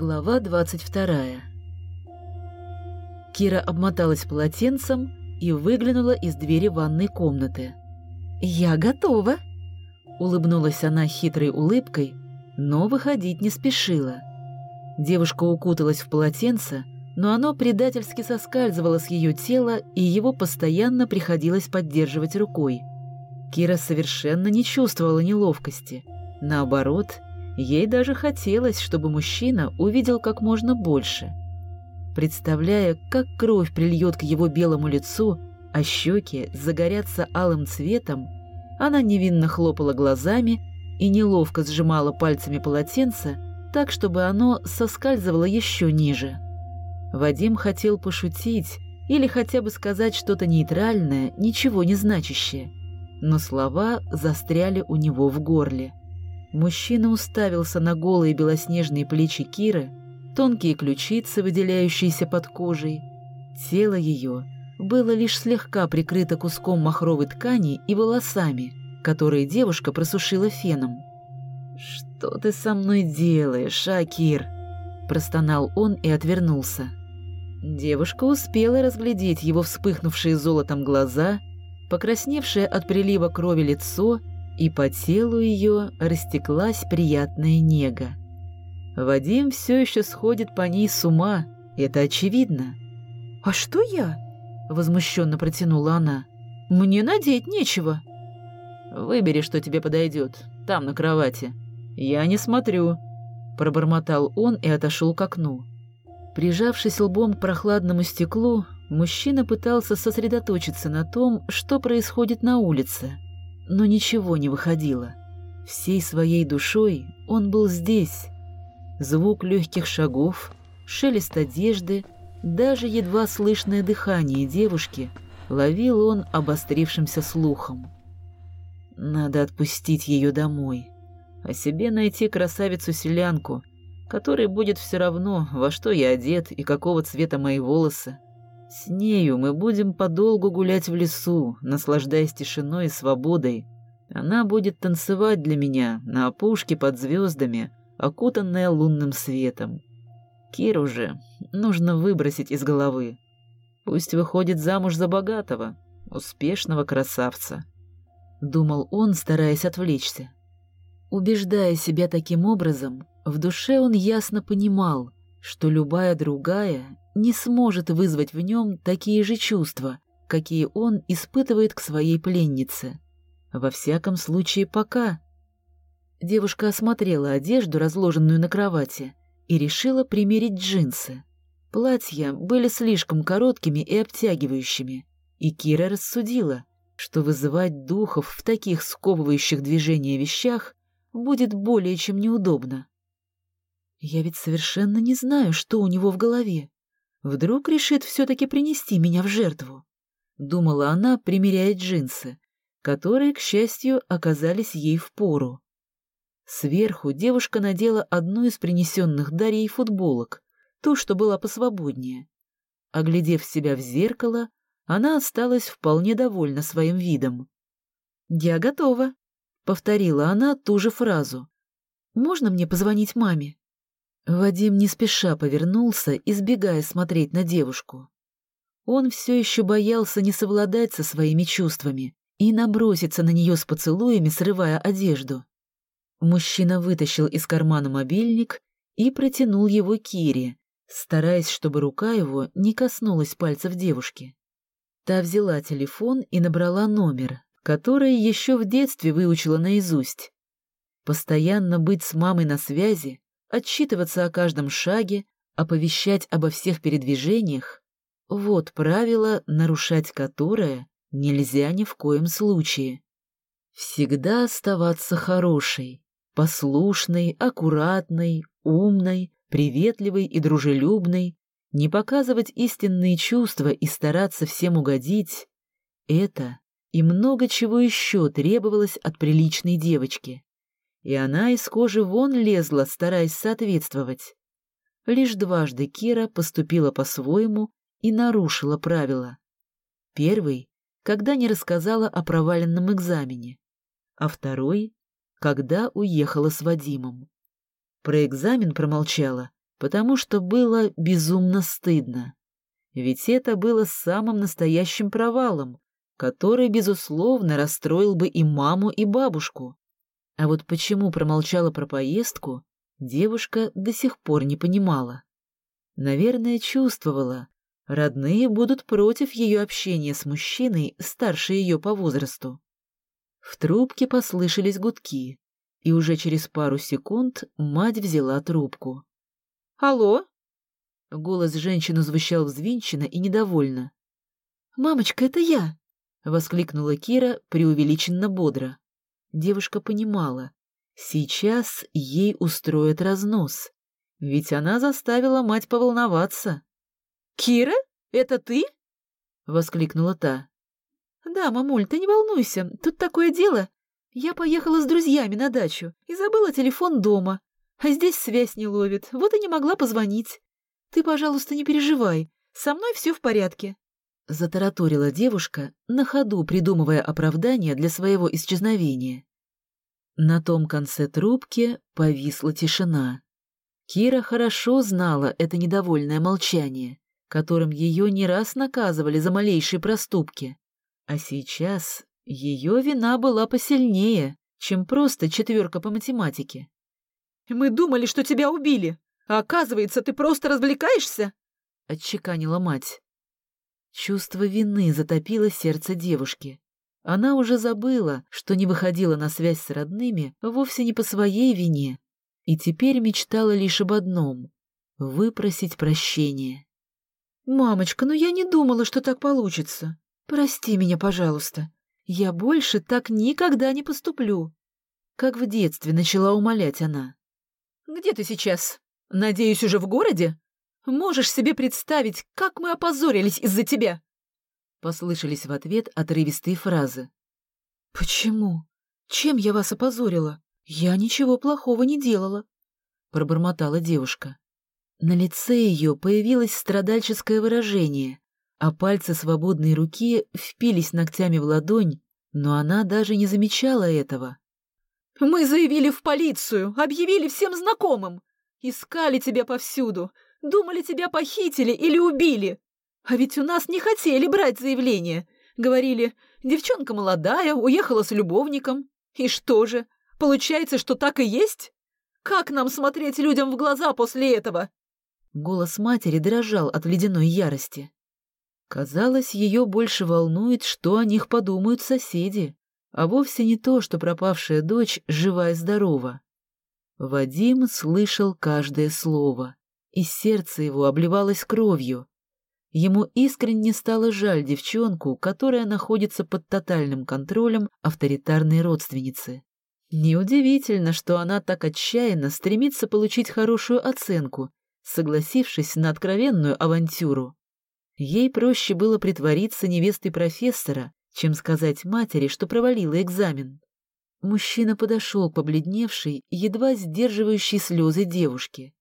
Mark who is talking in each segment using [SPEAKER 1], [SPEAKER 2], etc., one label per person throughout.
[SPEAKER 1] Глава 22 Кира обмоталась полотенцем и выглянула из двери ванной комнаты. «Я готова!» Улыбнулась она хитрой улыбкой, но выходить не спешила. Девушка укуталась в полотенце, но оно предательски соскальзывало с ее тела, и его постоянно приходилось поддерживать рукой. Кира совершенно не чувствовала неловкости. Наоборот, ей даже хотелось, чтобы мужчина увидел как можно больше. Представляя, как кровь прильет к его белому лицу, а щеки загорятся алым цветом, она невинно хлопала глазами и неловко сжимала пальцами полотенце, так, чтобы оно соскальзывало еще ниже. Вадим хотел пошутить или хотя бы сказать что-то нейтральное, ничего не значащее, но слова застряли у него в горле. Мужчина уставился на голые белоснежные плечи Киры, тонкие ключицы, выделяющиеся под кожей. Тело ее было лишь слегка прикрыто куском махровой ткани и волосами, которые девушка просушила феном. «Что ты со мной делаешь, Акир?» – простонал он и отвернулся. Девушка успела разглядеть его вспыхнувшие золотом глаза, покрасневшее от прилива крови лицо, и по телу ее растеклась приятная нега. Вадим все еще сходит по ней с ума, это очевидно. «А что я?» — возмущенно протянула она. «Мне надеть нечего». «Выбери, что тебе подойдет, там, на кровати». «Я не смотрю», — пробормотал он и отошел к окну. Прижавшись лбом к прохладному стеклу, мужчина пытался сосредоточиться на том, что происходит на улице, но ничего не выходило. Всей своей душой он был здесь. Звук легких шагов, шелест одежды, даже едва слышное дыхание девушки ловил он обострившимся слухом. Надо отпустить ее домой, а себе найти красавицу-селянку, которой будет все равно, во что я одет и какого цвета мои волосы. С нею мы будем подолгу гулять в лесу, наслаждаясь тишиной и свободой. Она будет танцевать для меня на опушке под звездами, окутанная лунным светом. Киру же нужно выбросить из головы. Пусть выходит замуж за богатого, успешного красавца. Думал он, стараясь отвлечься. Убеждая себя таким образом, в душе он ясно понимал, что любая другая не сможет вызвать в нем такие же чувства, какие он испытывает к своей пленнице. Во всяком случае, пока. Девушка осмотрела одежду, разложенную на кровати, и решила примерить джинсы. Платья были слишком короткими и обтягивающими, и Кира рассудила, что вызывать духов в таких сковывающих движения вещах будет более чем неудобно. Я ведь совершенно не знаю, что у него в голове. Вдруг решит все-таки принести меня в жертву. Думала она, примеряя джинсы, которые, к счастью, оказались ей в пору. Сверху девушка надела одну из принесенных Дарьей футболок, ту, что была посвободнее. Оглядев себя в зеркало, она осталась вполне довольна своим видом. «Я готова», — повторила она ту же фразу. «Можно мне позвонить маме?» Вадим не спеша повернулся, избегая смотреть на девушку. Он все еще боялся не совладать со своими чувствами и наброситься на нее с поцелуями, срывая одежду. Мужчина вытащил из кармана мобильник и протянул его Кире, стараясь, чтобы рука его не коснулась пальцев девушки. Та взяла телефон и набрала номер, который еще в детстве выучила наизусть. Постоянно быть с мамой на связи, отчитываться о каждом шаге, оповещать обо всех передвижениях — вот правило, нарушать которое нельзя ни в коем случае. Всегда оставаться хорошей, послушной, аккуратной, умной, приветливой и дружелюбной, не показывать истинные чувства и стараться всем угодить — это и много чего еще требовалось от приличной девочки. И она из кожи вон лезла, стараясь соответствовать. Лишь дважды Кира поступила по-своему и нарушила правила. Первый, когда не рассказала о проваленном экзамене, а второй, когда уехала с Вадимом. Про экзамен промолчала, потому что было безумно стыдно. Ведь это было самым настоящим провалом, который, безусловно, расстроил бы и маму, и бабушку. А вот почему промолчала про поездку, девушка до сих пор не понимала. Наверное, чувствовала, родные будут против ее общения с мужчиной, старше ее по возрасту. В трубке послышались гудки, и уже через пару секунд мать взяла трубку. «Алло?» Голос женщины звучал взвинченно и недовольно. «Мамочка, это я!» — воскликнула Кира преувеличенно бодро. Девушка понимала, сейчас ей устроят разнос, ведь она заставила мать поволноваться. «Кира, это ты?» — воскликнула та. «Да, мамуль, ты не волнуйся, тут такое дело. Я поехала с друзьями на дачу и забыла телефон дома, а здесь связь не ловит, вот и не могла позвонить. Ты, пожалуйста, не переживай, со мной все в порядке». Затараторила девушка, на ходу придумывая оправдание для своего исчезновения. На том конце трубки повисла тишина. Кира хорошо знала это недовольное молчание, которым ее не раз наказывали за малейшие проступки. А сейчас ее вина была посильнее, чем просто четверка по математике. «Мы думали, что тебя убили, а оказывается, ты просто развлекаешься?» — отчеканила мать. Чувство вины затопило сердце девушки. Она уже забыла, что не выходила на связь с родными вовсе не по своей вине, и теперь мечтала лишь об одном — выпросить прощения. «Мамочка, ну я не думала, что так получится. Прости меня, пожалуйста. Я больше так никогда не поступлю». Как в детстве начала умолять она. «Где ты сейчас? Надеюсь, уже в городе?» Можешь себе представить, как мы опозорились из-за тебя?» Послышались в ответ отрывистые фразы. «Почему? Чем я вас опозорила? Я ничего плохого не делала», — пробормотала девушка. На лице ее появилось страдальческое выражение, а пальцы свободной руки впились ногтями в ладонь, но она даже не замечала этого. «Мы заявили в полицию, объявили всем знакомым. Искали тебя повсюду, Думали, тебя похитили или убили. А ведь у нас не хотели брать заявление. Говорили, девчонка молодая, уехала с любовником. И что же, получается, что так и есть? Как нам смотреть людям в глаза после этого?» Голос матери дрожал от ледяной ярости. Казалось, ее больше волнует, что о них подумают соседи, а вовсе не то, что пропавшая дочь жива и здорова. Вадим слышал каждое слово и сердце его обливалось кровью. Ему искренне стало жаль девчонку, которая находится под тотальным контролем авторитарной родственницы. Неудивительно, что она так отчаянно стремится получить хорошую оценку, согласившись на откровенную авантюру. Ей проще было притвориться невестой профессора, чем сказать матери, что провалила экзамен. Мужчина подошел к побледневшей, едва сдерживающей слезы девушке.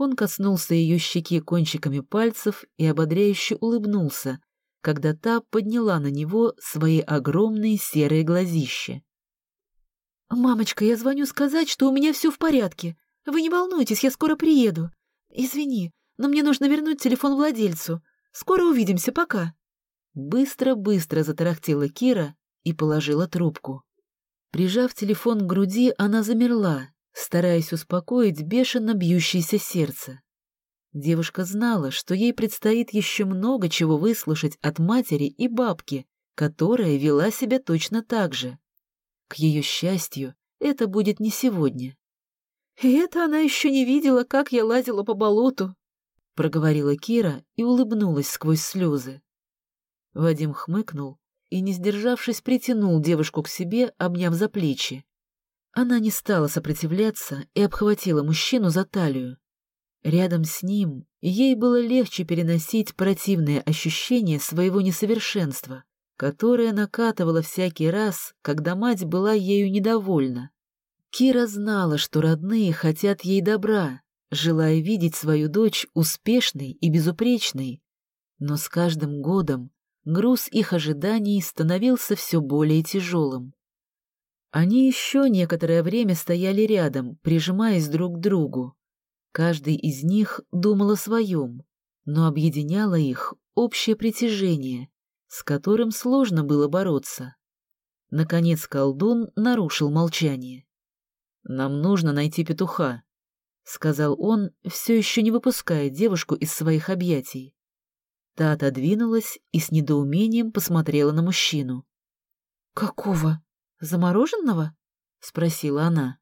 [SPEAKER 1] Он коснулся ее щеки кончиками пальцев и ободряюще улыбнулся, когда та подняла на него свои огромные серые глазища. «Мамочка, я звоню сказать, что у меня все в порядке. Вы не волнуйтесь, я скоро приеду. Извини, но мне нужно вернуть телефон владельцу. Скоро увидимся, пока». Быстро-быстро затарахтела Кира и положила трубку. Прижав телефон к груди, она замерла, стараясь успокоить бешено бьющееся сердце. Девушка знала, что ей предстоит еще много чего выслушать от матери и бабки, которая вела себя точно так же. К ее счастью, это будет не сегодня. «И это она еще не видела, как я лазила по болоту», — проговорила Кира и улыбнулась сквозь слезы. Вадим хмыкнул и, не сдержавшись, притянул девушку к себе, обняв за плечи. Она не стала сопротивляться и обхватила мужчину за талию. Рядом с ним ей было легче переносить противное ощущение своего несовершенства, которое накатывало всякий раз, когда мать была ею недовольна. Кира знала, что родные хотят ей добра, желая видеть свою дочь успешной и безупречной, но с каждым годом груз их ожиданий становился все более тяжелым. Они еще некоторое время стояли рядом, прижимаясь друг к другу. Каждый из них думал о своем, но объединяло их общее притяжение, с которым сложно было бороться. Наконец колдун нарушил молчание. «Нам нужно найти петуха», — сказал он, все еще не выпуская девушку из своих объятий. Та отодвинулась и с недоумением посмотрела на мужчину. «Какого? Замороженного?» — спросила она.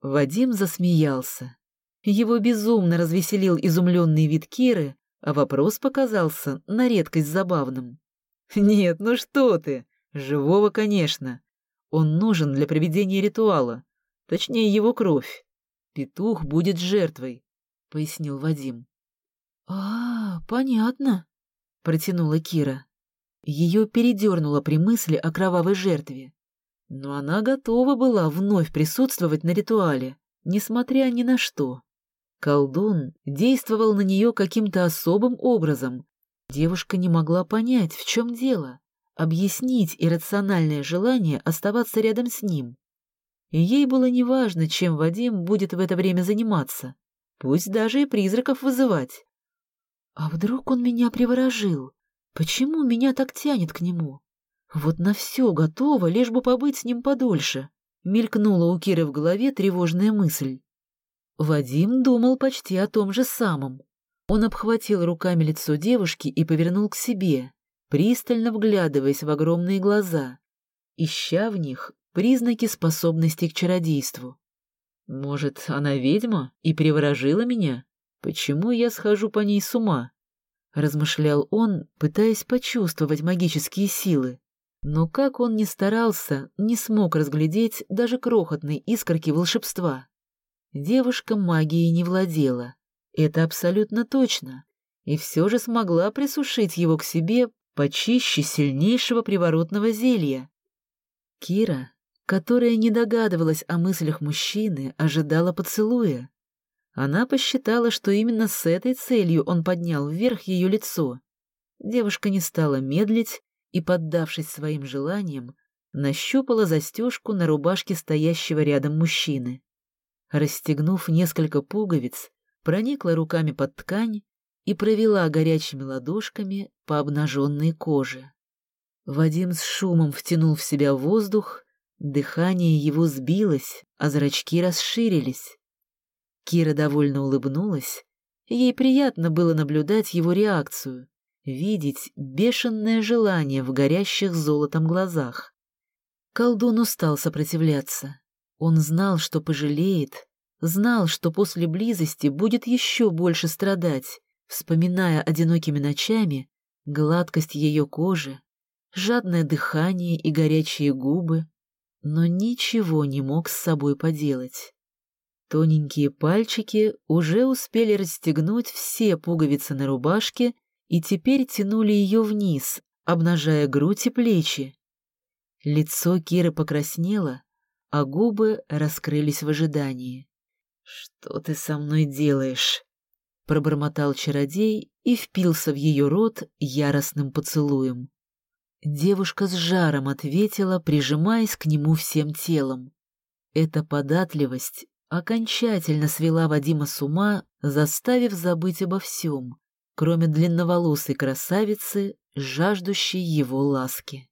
[SPEAKER 1] Вадим засмеялся. Его безумно развеселил изумленный вид Киры, а вопрос показался на редкость забавным. «Нет, ну что ты! Живого, конечно. Он нужен для проведения ритуала, точнее его кровь. Петух будет жертвой», — пояснил Вадим. «А, понятно», — протянула Кира. Ее передернуло при мысли о кровавой жертве. Но она готова была вновь присутствовать на ритуале, несмотря ни на что. Колдун действовал на нее каким-то особым образом. Девушка не могла понять, в чем дело, объяснить иррациональное желание оставаться рядом с ним. И ей было неважно, чем Вадим будет в это время заниматься, пусть даже и призраков вызывать. А вдруг он меня приворожил? Почему меня так тянет к нему? Вот на все готово, лишь бы побыть с ним подольше. Мелькнула у Киры в голове тревожная мысль. Вадим думал почти о том же самом. Он обхватил руками лицо девушки и повернул к себе, пристально вглядываясь в огромные глаза, ища в них признаки способности к чародейству. «Может, она ведьма и приворожила меня? Почему я схожу по ней с ума?» — размышлял он, пытаясь почувствовать магические силы. Но как он ни старался, не смог разглядеть даже крохотной искорки волшебства. Девушка магией не владела, это абсолютно точно, и все же смогла присушить его к себе почище сильнейшего приворотного зелья. Кира, которая не догадывалась о мыслях мужчины, ожидала поцелуя. Она посчитала, что именно с этой целью он поднял вверх ее лицо. Девушка не стала медлить и, поддавшись своим желаниям, нащупала застежку на рубашке стоящего рядом мужчины. Расстегнув несколько пуговиц, проникла руками под ткань и провела горячими ладошками по обнаженной коже. Вадим с шумом втянул в себя воздух, дыхание его сбилось, а зрачки расширились. Кира довольно улыбнулась, ей приятно было наблюдать его реакцию, видеть бешеное желание в горящих золотом глазах. Колдун устал сопротивляться. Он знал, что пожалеет, знал, что после близости будет еще больше страдать, вспоминая одинокими ночами гладкость ее кожи, жадное дыхание и горячие губы, но ничего не мог с собой поделать. Тоненькие пальчики уже успели расстегнуть все пуговицы на рубашке и теперь тянули ее вниз, обнажая грудь и плечи. Лицо Киры покраснело, а губы раскрылись в ожидании. «Что ты со мной делаешь?» — пробормотал чародей и впился в ее рот яростным поцелуем. Девушка с жаром ответила, прижимаясь к нему всем телом. Эта податливость окончательно свела Вадима с ума, заставив забыть обо всем, кроме длинноволосой красавицы, жаждущей его ласки.